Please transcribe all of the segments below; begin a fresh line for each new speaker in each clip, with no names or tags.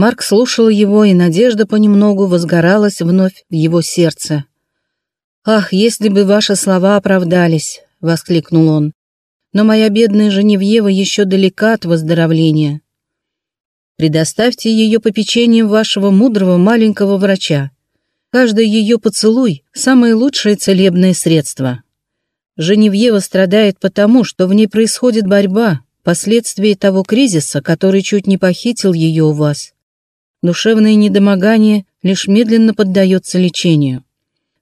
Марк слушал его, и надежда понемногу возгоралась вновь в его сердце. «Ах, если бы ваши слова оправдались!» — воскликнул он. «Но моя бедная Женевьева еще далека от выздоровления. Предоставьте ее попечением вашего мудрого маленького врача. Каждый ее поцелуй — самое лучшее целебное средство. Женевьева страдает потому, что в ней происходит борьба, последствия того кризиса, который чуть не похитил ее у вас. Душевное недомогание лишь медленно поддается лечению.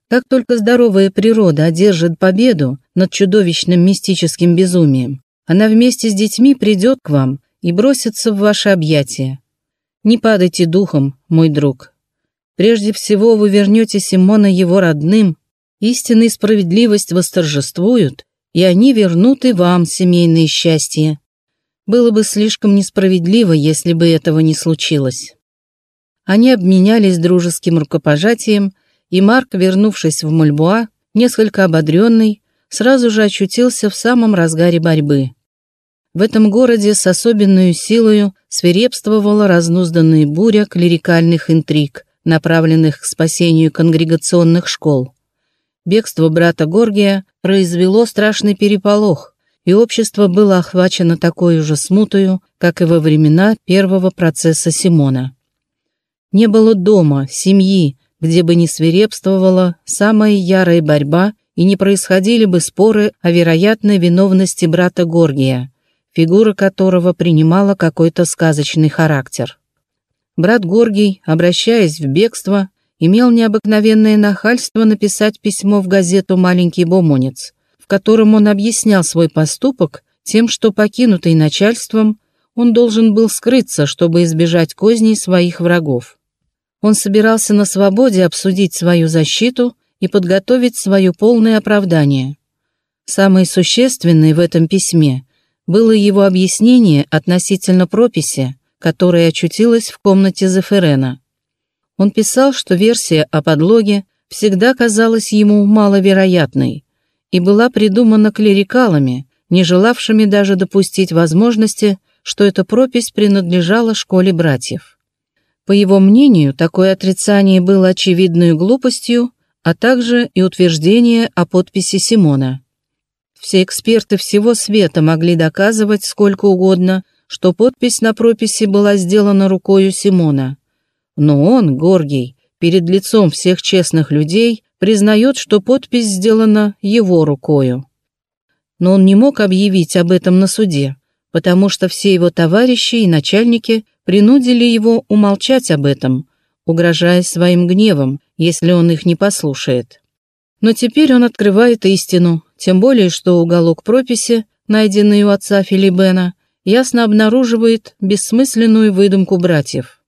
Как только здоровая природа одержит победу над чудовищным мистическим безумием, она вместе с детьми придет к вам и бросится в ваши объятия. Не падайте духом, мой друг. Прежде всего вы вернете Симона его родным, истина и справедливость восторжествуют, и они вернут и вам семейное счастье. Было бы слишком несправедливо, если бы этого не случилось. Они обменялись дружеским рукопожатием, и Марк, вернувшись в Мульбуа, несколько ободренный, сразу же очутился в самом разгаре борьбы. В этом городе с особенной силою свирепствовала разнузданная буря клерикальных интриг, направленных к спасению конгрегационных школ. Бегство брата Горгия произвело страшный переполох, и общество было охвачено такой же смутою, как и во времена первого процесса Симона. Не было дома, семьи, где бы не свирепствовала самая ярая борьба и не происходили бы споры о вероятной виновности брата Горгия, фигура которого принимала какой-то сказочный характер. Брат Горгий, обращаясь в бегство, имел необыкновенное нахальство написать письмо в газету «Маленький бомонец», в котором он объяснял свой поступок тем, что, покинутый начальством, он должен был скрыться, чтобы избежать козней своих врагов. Он собирался на свободе обсудить свою защиту и подготовить свое полное оправдание. Самое существенное в этом письме было его объяснение относительно прописи, которая очутилась в комнате Зеферена. Он писал, что версия о подлоге всегда казалась ему маловероятной и была придумана клерикалами, не желавшими даже допустить возможности, что эта пропись принадлежала школе братьев. По его мнению, такое отрицание было очевидной глупостью, а также и утверждение о подписи Симона. Все эксперты всего света могли доказывать сколько угодно, что подпись на прописи была сделана рукою Симона. Но он, Горгий, перед лицом всех честных людей, признает, что подпись сделана его рукою. Но он не мог объявить об этом на суде, потому что все его товарищи и начальники принудили его умолчать об этом, угрожая своим гневом, если он их не послушает. Но теперь он открывает истину, тем более что уголок прописи, найденный у отца Филибена, ясно обнаруживает бессмысленную выдумку братьев.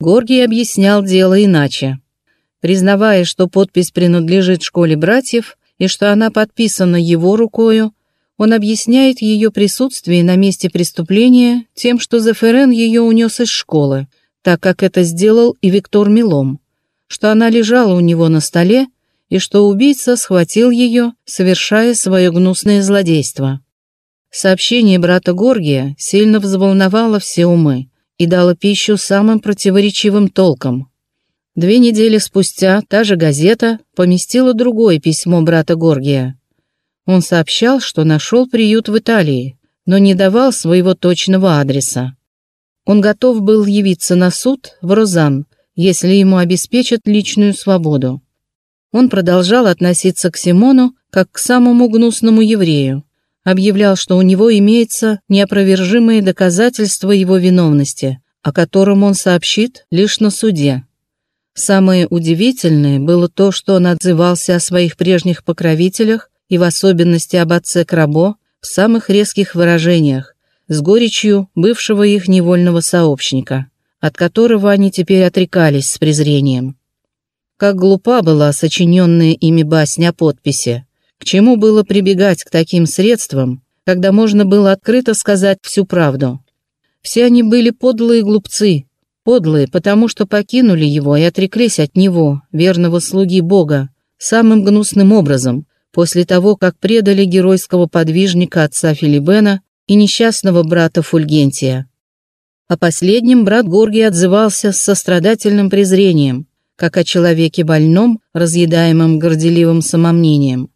Горгий объяснял дело иначе. Признавая, что подпись принадлежит школе братьев и что она подписана его рукою, он объясняет ее присутствие на месте преступления тем, что Зеферен ее унес из школы, так как это сделал и Виктор Милом, что она лежала у него на столе и что убийца схватил ее, совершая свое гнусное злодейство. Сообщение брата Горгия сильно взволновало все умы и дало пищу самым противоречивым толкам. Две недели спустя та же газета поместила другое письмо брата Горгия. Он сообщал, что нашел приют в Италии, но не давал своего точного адреса. Он готов был явиться на суд в Розан, если ему обеспечат личную свободу. Он продолжал относиться к Симону как к самому гнусному еврею, объявлял, что у него имеется неопровержимые доказательства его виновности, о котором он сообщит лишь на суде. Самое удивительное было то, что он отзывался о своих прежних покровителях и в особенности об отце Крабо в самых резких выражениях, с горечью бывшего их невольного сообщника, от которого они теперь отрекались с презрением. Как глупа была сочиненная ими басня подписи, к чему было прибегать к таким средствам, когда можно было открыто сказать всю правду? Все они были подлые глупцы, подлые, потому что покинули его и отреклись от него, верного слуги Бога, самым гнусным образом, после того, как предали геройского подвижника отца Филибена и несчастного брата Фульгентия. О последнем брат Горгий отзывался с сострадательным презрением, как о человеке больном, разъедаемом горделивым самомнением.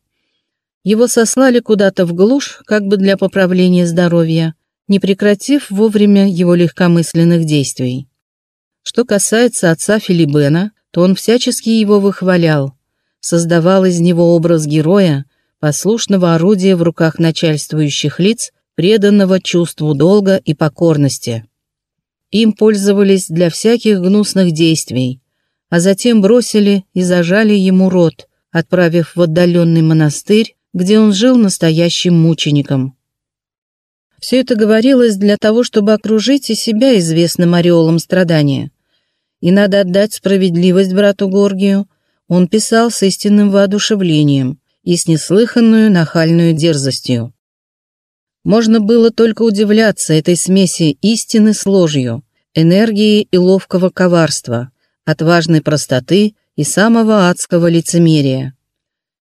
Его сослали куда-то в глушь, как бы для поправления здоровья, не прекратив вовремя его легкомысленных действий. Что касается отца Филибена, то он всячески его выхвалял, создавал из него образ героя, послушного орудия в руках начальствующих лиц, преданного чувству долга и покорности. Им пользовались для всяких гнусных действий, а затем бросили и зажали ему рот, отправив в отдаленный монастырь, где он жил настоящим мучеником. Все это говорилось для того, чтобы окружить и себя известным ореолом страдания. И надо отдать справедливость брату Горгию, он писал с истинным воодушевлением и с неслыханную нахальную дерзостью. Можно было только удивляться этой смеси истины с ложью, энергии и ловкого коварства, отважной простоты и самого адского лицемерия.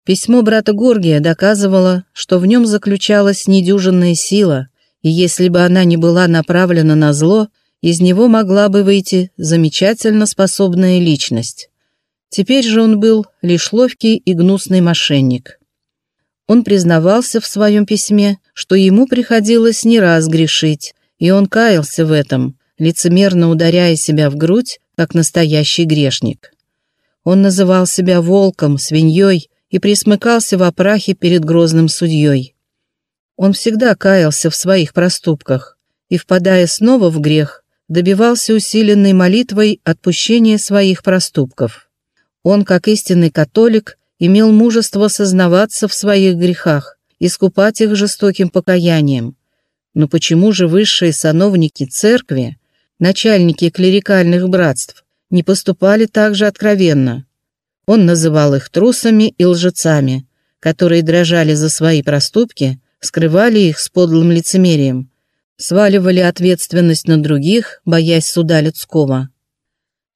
Письмо брата Горгия доказывало, что в нем заключалась недюжинная сила, и если бы она не была направлена на зло, из него могла бы выйти замечательно способная личность. Теперь же он был лишь ловкий и гнусный мошенник. Он признавался в своем письме, что ему приходилось не раз грешить, и он каялся в этом, лицемерно ударяя себя в грудь, как настоящий грешник. Он называл себя волком, свиньей и присмыкался в опрахе перед грозным судьей. Он всегда каялся в своих проступках и, впадая снова в грех, добивался усиленной молитвой отпущения своих проступков. Он, как истинный католик, имел мужество сознаваться в своих грехах, искупать их жестоким покаянием. Но почему же высшие сановники церкви, начальники клерикальных братств, не поступали так же откровенно? Он называл их трусами и лжецами, которые дрожали за свои проступки, скрывали их с подлым лицемерием, сваливали ответственность на других, боясь суда людского.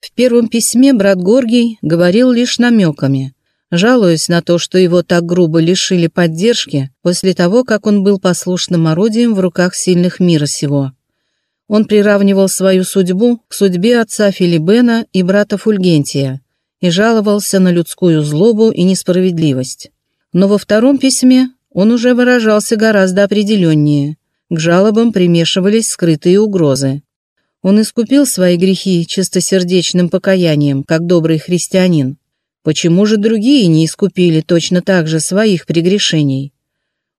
В первом письме брат Горгий говорил лишь намеками, жалуясь на то, что его так грубо лишили поддержки после того, как он был послушным орудием в руках сильных мира сего. Он приравнивал свою судьбу к судьбе отца Филибена и брата Фульгентия и жаловался на людскую злобу и несправедливость. Но во втором письме он уже выражался гораздо определеннее. К жалобам примешивались скрытые угрозы. Он искупил свои грехи чистосердечным покаянием, как добрый христианин. Почему же другие не искупили точно так же своих прегрешений?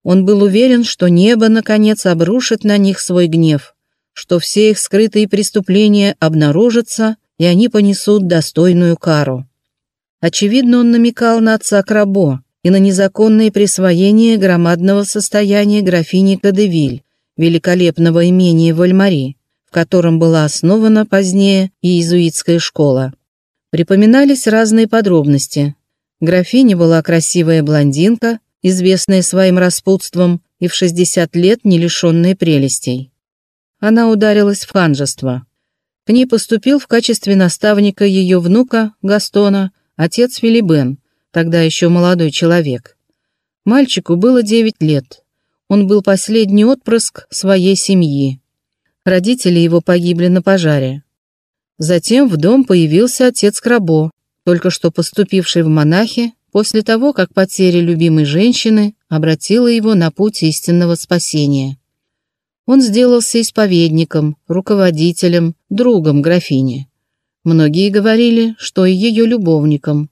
Он был уверен, что небо, наконец, обрушит на них свой гнев, что все их скрытые преступления обнаружатся, и они понесут достойную кару. Очевидно, он намекал на отца Крабо и на незаконное присвоение громадного состояния графини Кадевиль, великолепного имения Вальмари котором была основана позднее иезуитская школа. Припоминались разные подробности. Графиня была красивая блондинка, известная своим распутством и в 60 лет не лишенная прелестей. Она ударилась в ханжество. К ней поступил в качестве наставника ее внука, Гастона, отец Филибен, тогда еще молодой человек. Мальчику было 9 лет. Он был последний отпрыск своей семьи. Родители его погибли на пожаре. Затем в дом появился отец Крабо, только что поступивший в монахи после того, как потеря любимой женщины обратила его на путь истинного спасения. Он сделался исповедником, руководителем, другом графини. Многие говорили, что и ее любовником.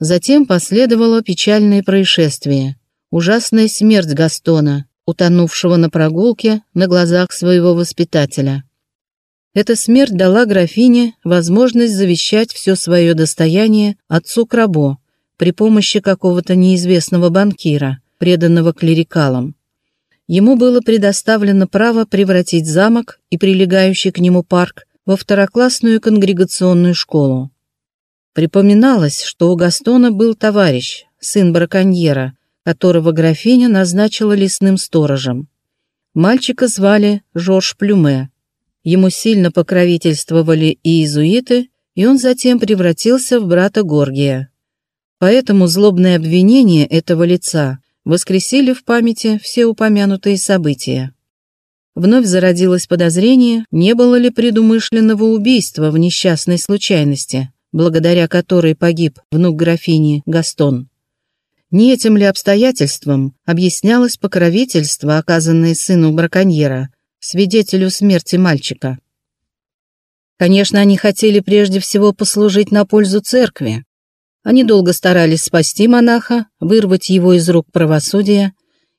Затем последовало печальное происшествие, ужасная смерть Гастона, утонувшего на прогулке на глазах своего воспитателя. Эта смерть дала графине возможность завещать все свое достояние отцу Крабо при помощи какого-то неизвестного банкира, преданного клерикалам. Ему было предоставлено право превратить замок и прилегающий к нему парк во второклассную конгрегационную школу. Припоминалось, что у Гастона был товарищ, сын браконьера, которого графиня назначила лесным сторожем. Мальчика звали Жорж Плюме. Ему сильно покровительствовали и иезуиты, и он затем превратился в брата Горгия. Поэтому злобные обвинения этого лица воскресили в памяти все упомянутые события. вновь зародилось подозрение, не было ли предумышленного убийства в несчастной случайности, благодаря которой погиб внук графини Гастон. Не этим ли обстоятельством объяснялось покровительство, оказанное сыну браконьера, свидетелю смерти мальчика? Конечно, они хотели прежде всего послужить на пользу церкви. Они долго старались спасти монаха, вырвать его из рук правосудия,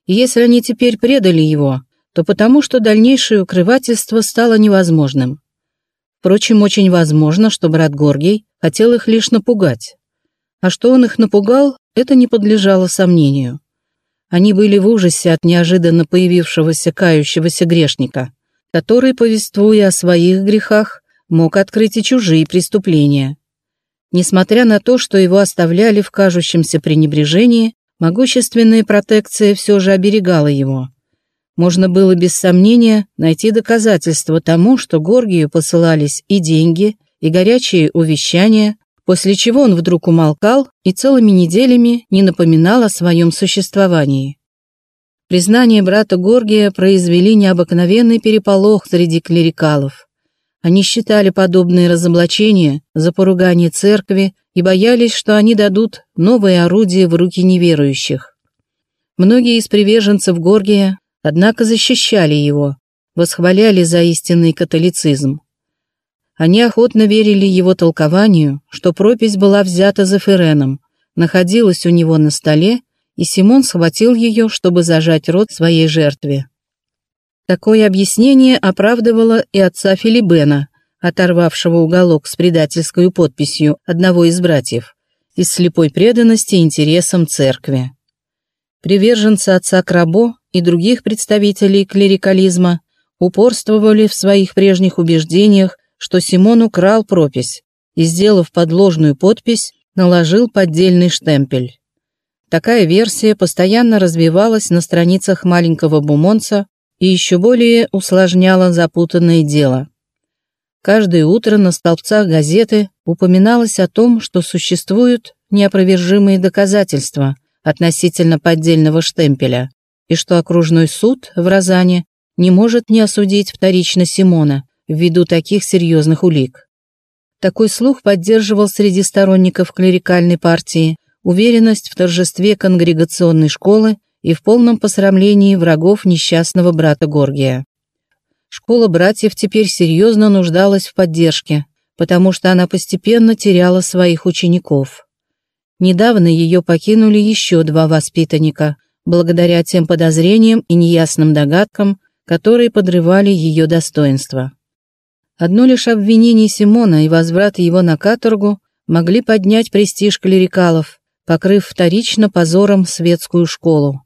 и если они теперь предали его, то потому, что дальнейшее укрывательство стало невозможным. Впрочем, очень возможно, что брат Горгий хотел их лишь напугать. А что он их напугал, это не подлежало сомнению. Они были в ужасе от неожиданно появившегося кающегося грешника, который, повествуя о своих грехах, мог открыть и чужие преступления. Несмотря на то, что его оставляли в кажущемся пренебрежении, могущественная протекция все же оберегала его можно было без сомнения найти доказательства тому, что Горгию посылались и деньги, и горячие увещания, после чего он вдруг умолкал и целыми неделями не напоминал о своем существовании. Признания брата Горгия произвели необыкновенный переполох среди клерикалов. Они считали подобные разоблачения за поругание церкви и боялись, что они дадут новые орудия в руки неверующих. Многие из приверженцев Горгия однако защищали его, восхваляли за истинный католицизм. Они охотно верили его толкованию, что пропись была взята за Ференом, находилась у него на столе, и Симон схватил ее, чтобы зажать рот своей жертве. Такое объяснение оправдывало и отца Филибена, оторвавшего уголок с предательской подписью одного из братьев, из слепой преданности интересам церкви. Приверженцы отца Крабо и других представителей клерикализма упорствовали в своих прежних убеждениях, что Симон украл пропись и, сделав подложную подпись, наложил поддельный штемпель. Такая версия постоянно развивалась на страницах маленького бумонца и еще более усложняла запутанное дело. Каждое утро на столбцах газеты упоминалось о том, что существуют неопровержимые доказательства относительно поддельного штемпеля, и что окружной суд в Розане не может не осудить вторично Симона ввиду таких серьезных улик. Такой слух поддерживал среди сторонников клерикальной партии уверенность в торжестве конгрегационной школы и в полном посрамлении врагов несчастного брата Горгия. Школа братьев теперь серьезно нуждалась в поддержке, потому что она постепенно теряла своих учеников. Недавно ее покинули еще два воспитанника, благодаря тем подозрениям и неясным догадкам, которые подрывали ее достоинство. Одно лишь обвинение Симона и возврат его на каторгу могли поднять престиж клерикалов, покрыв вторично позором светскую школу.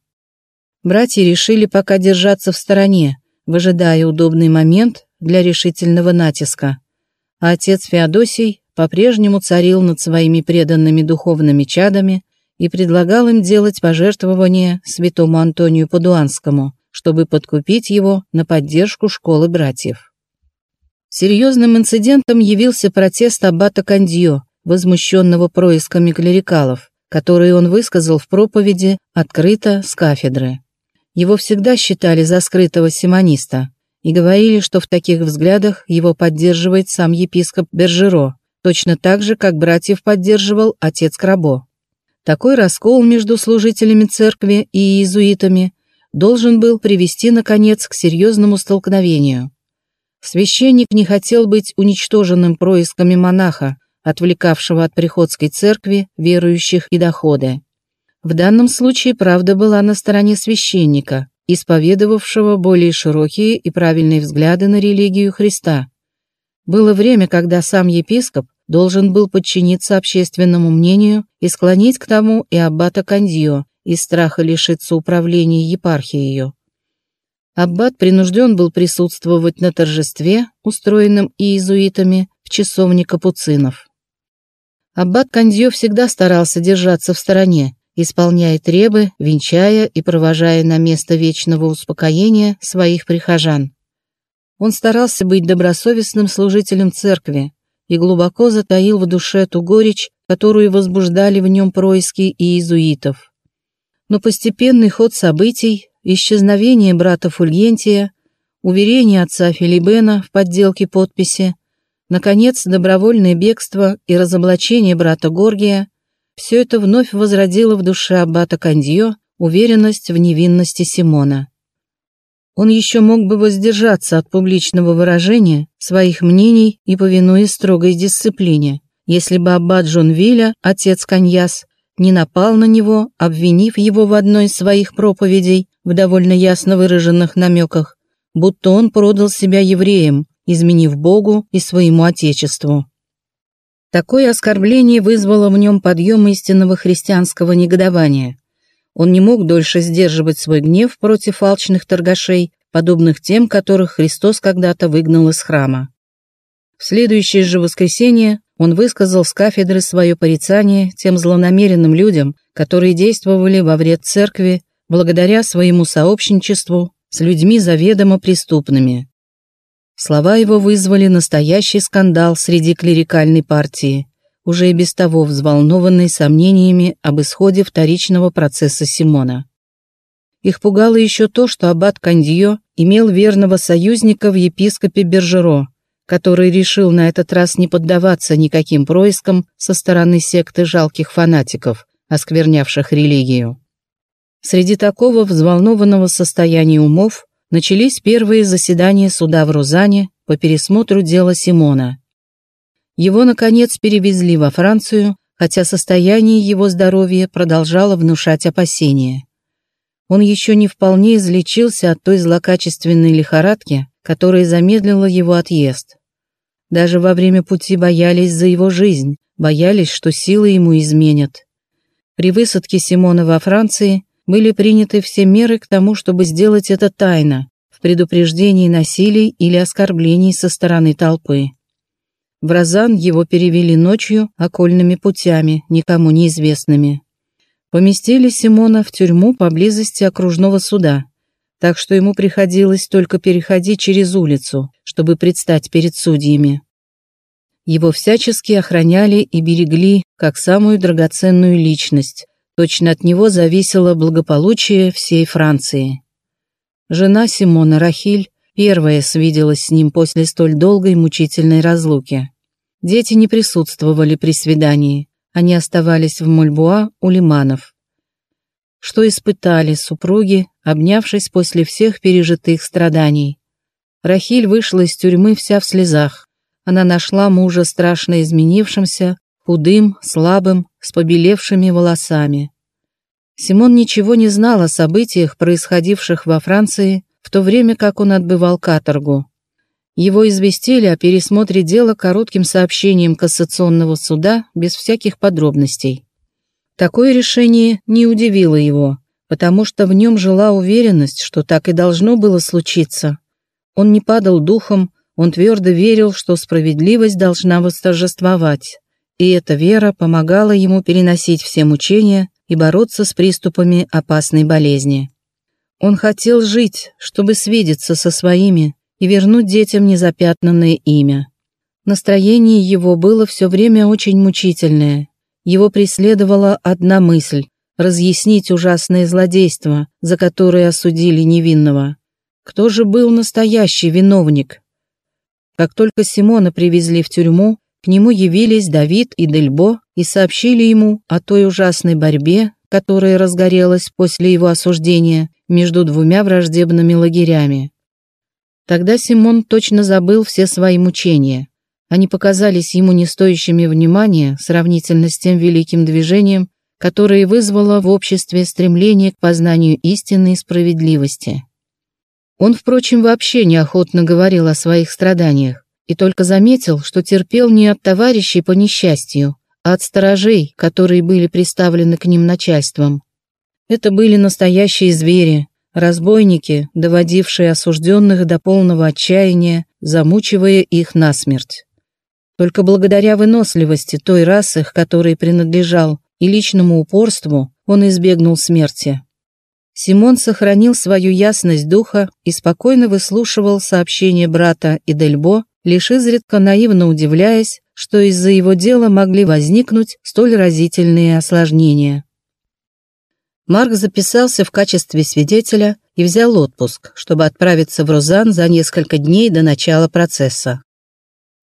Братья решили пока держаться в стороне, выжидая удобный момент для решительного натиска. А отец Феодосий по-прежнему царил над своими преданными духовными чадами, и предлагал им делать пожертвования святому Антонию Падуанскому, чтобы подкупить его на поддержку школы братьев. Серьезным инцидентом явился протест аббата Кандио, возмущенного происками клерикалов, который он высказал в проповеди открыто с кафедры. Его всегда считали за скрытого симониста и говорили, что в таких взглядах его поддерживает сам епископ Бержеро, точно так же, как братьев поддерживал отец Крабо. Такой раскол между служителями церкви и иезуитами должен был привести, наконец, к серьезному столкновению. Священник не хотел быть уничтоженным происками монаха, отвлекавшего от приходской церкви верующих и доходы. В данном случае правда была на стороне священника, исповедовавшего более широкие и правильные взгляды на религию Христа. Было время, когда сам епископ должен был подчиниться общественному мнению и склонить к тому и аббата Кандио из страха лишиться управления епархией. Аббат принужден был присутствовать на торжестве, устроенном иезуитами в часовне капуцинов. Аббат Кандио всегда старался держаться в стороне, исполняя требы, венчая и провожая на место вечного успокоения своих прихожан. Он старался быть добросовестным служителем церкви, и глубоко затаил в душе ту горечь, которую возбуждали в нем происки иезуитов. Но постепенный ход событий, исчезновение брата Фульгентия уверение отца Филибена в подделке подписи, наконец, добровольное бегство и разоблачение брата Горгия – все это вновь возродило в душе аббата Кандьо уверенность в невинности Симона. Он еще мог бы воздержаться от публичного выражения своих мнений и повинуясь строгой дисциплине, если бы аббат Джон Вилля, отец Каньяс, не напал на него, обвинив его в одной из своих проповедей в довольно ясно выраженных намеках, будто он продал себя евреям, изменив Богу и своему Отечеству. Такое оскорбление вызвало в нем подъем истинного христианского негодования. Он не мог дольше сдерживать свой гнев против алчных торгашей, подобных тем, которых Христос когда-то выгнал из храма. В следующее же воскресенье он высказал с кафедры свое порицание тем злонамеренным людям, которые действовали во вред церкви благодаря своему сообщничеству с людьми заведомо преступными. Слова его вызвали настоящий скандал среди клерикальной партии, уже и без того взволнованной сомнениями об исходе вторичного процесса Симона. Их пугало еще то, что аббат Кандио имел верного союзника в епископе Бержеро, который решил на этот раз не поддаваться никаким проискам со стороны секты жалких фанатиков, осквернявших религию. Среди такого взволнованного состояния умов начались первые заседания суда в Рузане по пересмотру дела Симона. Его, наконец, перевезли во Францию, хотя состояние его здоровья продолжало внушать опасения. Он еще не вполне излечился от той злокачественной лихорадки, которая замедлила его отъезд. Даже во время пути боялись за его жизнь, боялись, что силы ему изменят. При высадке Симона во Франции были приняты все меры к тому, чтобы сделать это тайно, в предупреждении насилий или оскорблений со стороны толпы. В Розан его перевели ночью окольными путями, никому неизвестными. Поместили Симона в тюрьму поблизости окружного суда, так что ему приходилось только переходить через улицу, чтобы предстать перед судьями. Его всячески охраняли и берегли как самую драгоценную личность, точно от него зависело благополучие всей Франции. Жена Симона Рахиль первая свиделась с ним после столь долгой мучительной разлуки. Дети не присутствовали при свидании, они оставались в Мульбуа у лиманов. Что испытали супруги, обнявшись после всех пережитых страданий. Рахиль вышла из тюрьмы вся в слезах. Она нашла мужа страшно изменившимся, худым, слабым, с побелевшими волосами. Симон ничего не знал о событиях, происходивших во Франции, в то время как он отбывал каторгу. Его известили о пересмотре дела коротким сообщением Кассационного суда без всяких подробностей. Такое решение не удивило его, потому что в нем жила уверенность, что так и должно было случиться. Он не падал духом, он твердо верил, что справедливость должна восторжествовать, и эта вера помогала ему переносить все мучения и бороться с приступами опасной болезни. Он хотел жить, чтобы свидеться со своими и вернуть детям незапятнанное имя. Настроение его было все время очень мучительное. Его преследовала одна мысль – разъяснить ужасное злодейство, за которое осудили невинного. Кто же был настоящий виновник? Как только Симона привезли в тюрьму, к нему явились Давид и Дельбо и сообщили ему о той ужасной борьбе, которая разгорелась после его осуждения между двумя враждебными лагерями. Тогда Симон точно забыл все свои мучения. Они показались ему не стоящими внимания сравнительно с тем великим движением, которое вызвало в обществе стремление к познанию истины и справедливости. Он, впрочем, вообще неохотно говорил о своих страданиях и только заметил, что терпел не от товарищей по несчастью, а от сторожей, которые были приставлены к ним начальством. Это были настоящие звери, разбойники, доводившие осужденных до полного отчаяния, замучивая их насмерть. Только благодаря выносливости той расы, к которой принадлежал, и личному упорству, он избегнул смерти. Симон сохранил свою ясность духа и спокойно выслушивал сообщения брата и Дельбо лишь изредка наивно удивляясь, что из-за его дела могли возникнуть столь разительные осложнения. Марк записался в качестве свидетеля и взял отпуск, чтобы отправиться в Розан за несколько дней до начала процесса.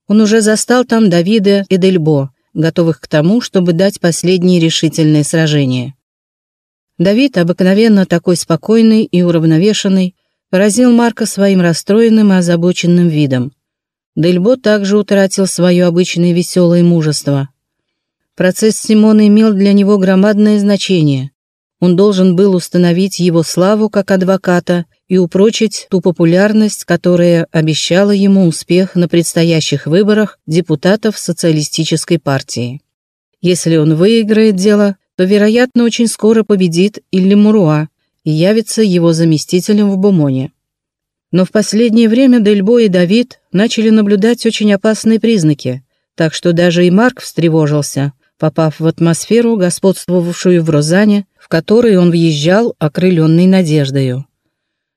Он уже застал там Давида и Дельбо, готовых к тому, чтобы дать последние решительные сражения. Давид, обыкновенно такой спокойный и уравновешенный, поразил Марка своим расстроенным и озабоченным видом. Дельбо также утратил свое обычное веселое мужество. Процесс Симона имел для него громадное значение. Он должен был установить его славу как адвоката и упрочить ту популярность, которая обещала ему успех на предстоящих выборах депутатов социалистической партии. Если он выиграет дело, то, вероятно, очень скоро победит Илли Муруа и явится его заместителем в Бумоне. Но в последнее время Дельбо и Давид начали наблюдать очень опасные признаки, так что даже и Марк встревожился, попав в атмосферу, господствовавшую в Розане, в которой он въезжал, окрыленный надеждою.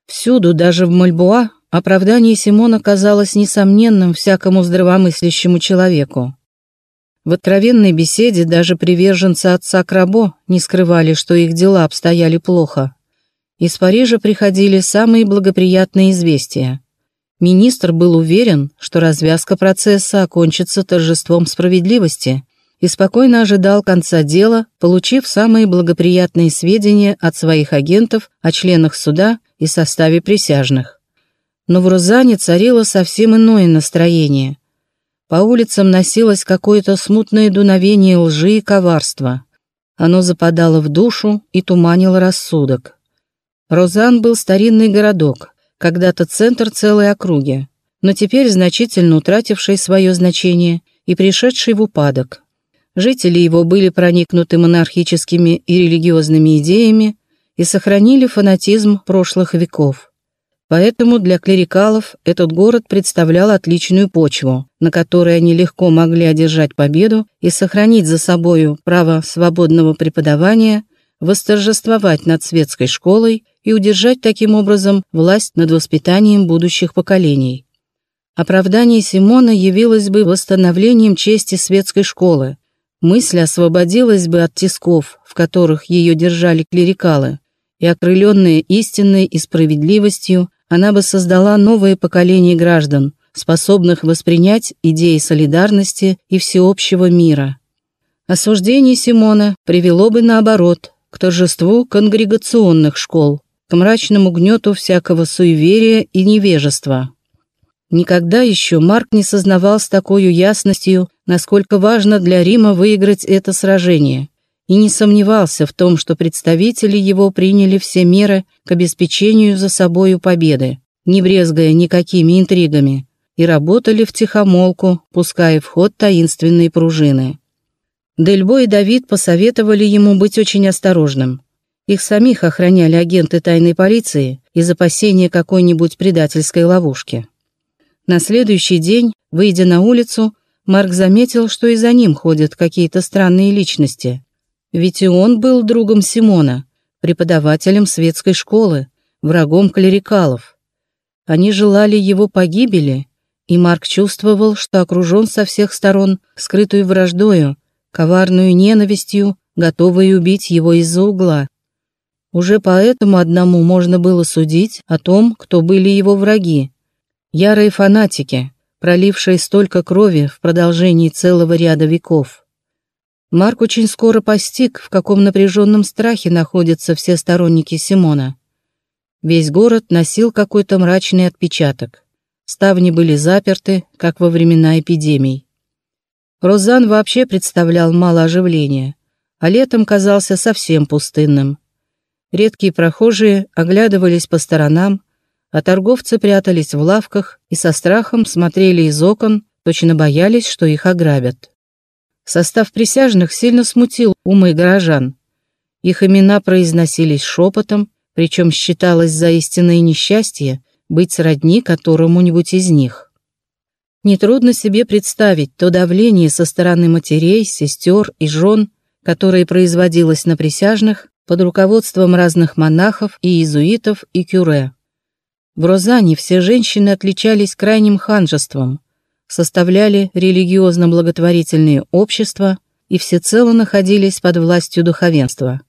Всюду, даже в Мальбуа, оправдание Симона казалось несомненным всякому здравомыслящему человеку. В откровенной беседе даже приверженцы отца Крабо не скрывали, что их дела обстояли плохо. Из Парижа приходили самые благоприятные известия. Министр был уверен, что развязка процесса окончится торжеством справедливости и спокойно ожидал конца дела, получив самые благоприятные сведения от своих агентов о членах суда и составе присяжных. Но в Розане царило совсем иное настроение. По улицам носилось какое-то смутное дуновение лжи и коварства. Оно западало в душу и туманило рассудок. Розан был старинный городок, когда-то центр целой округи, но теперь значительно утративший свое значение и пришедший в упадок. Жители его были проникнуты монархическими и религиозными идеями и сохранили фанатизм прошлых веков. Поэтому для клерикалов этот город представлял отличную почву, на которой они легко могли одержать победу и сохранить за собою право свободного преподавания, восторжествовать над светской школой и удержать таким образом власть над воспитанием будущих поколений. Оправдание Симона явилось бы восстановлением чести светской школы. Мысль освободилась бы от тисков, в которых ее держали клерикалы, и, окрыленная истинной и справедливостью, она бы создала новое поколение граждан, способных воспринять идеи солидарности и всеобщего мира. Осуждение Симона привело бы, наоборот, к торжеству конгрегационных школ, к мрачному гнету всякого суеверия и невежества. Никогда еще Марк не сознавал с такой ясностью, насколько важно для Рима выиграть это сражение, и не сомневался в том, что представители его приняли все меры к обеспечению за собою победы, не брезгая никакими интригами, и работали в тихомолку, пуская в ход таинственные пружины. Дельбо и Давид посоветовали ему быть очень осторожным. Их самих охраняли агенты тайной полиции из опасения какой-нибудь предательской ловушки. На следующий день, выйдя на улицу, Марк заметил, что и за ним ходят какие-то странные личности, ведь и он был другом Симона, преподавателем светской школы, врагом клерикалов. Они желали его погибели, и Марк чувствовал, что окружен со всех сторон скрытую враждою, коварную ненавистью, готовой убить его из-за угла. Уже поэтому одному можно было судить о том, кто были его враги. Ярые фанатики, пролившие столько крови в продолжении целого ряда веков. Марк очень скоро постиг, в каком напряженном страхе находятся все сторонники Симона. Весь город носил какой-то мрачный отпечаток. Ставни были заперты, как во времена эпидемий. Розан вообще представлял мало оживления, а летом казался совсем пустынным. Редкие прохожие оглядывались по сторонам, а торговцы прятались в лавках и со страхом смотрели из окон, точно боялись, что их ограбят. Состав присяжных сильно смутил умы горожан. Их имена произносились шепотом, причем считалось за истинное несчастье быть сродни которому-нибудь из них. Нетрудно себе представить то давление со стороны матерей, сестер и жен, которое производилось на присяжных под руководством разных монахов и иезуитов и кюре. В Розане все женщины отличались крайним ханжеством – составляли религиозно-благотворительные общества и всецело находились под властью духовенства.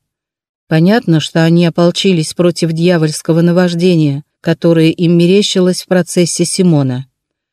Понятно, что они ополчились против дьявольского наваждения, которое им мерещилось в процессе Симона.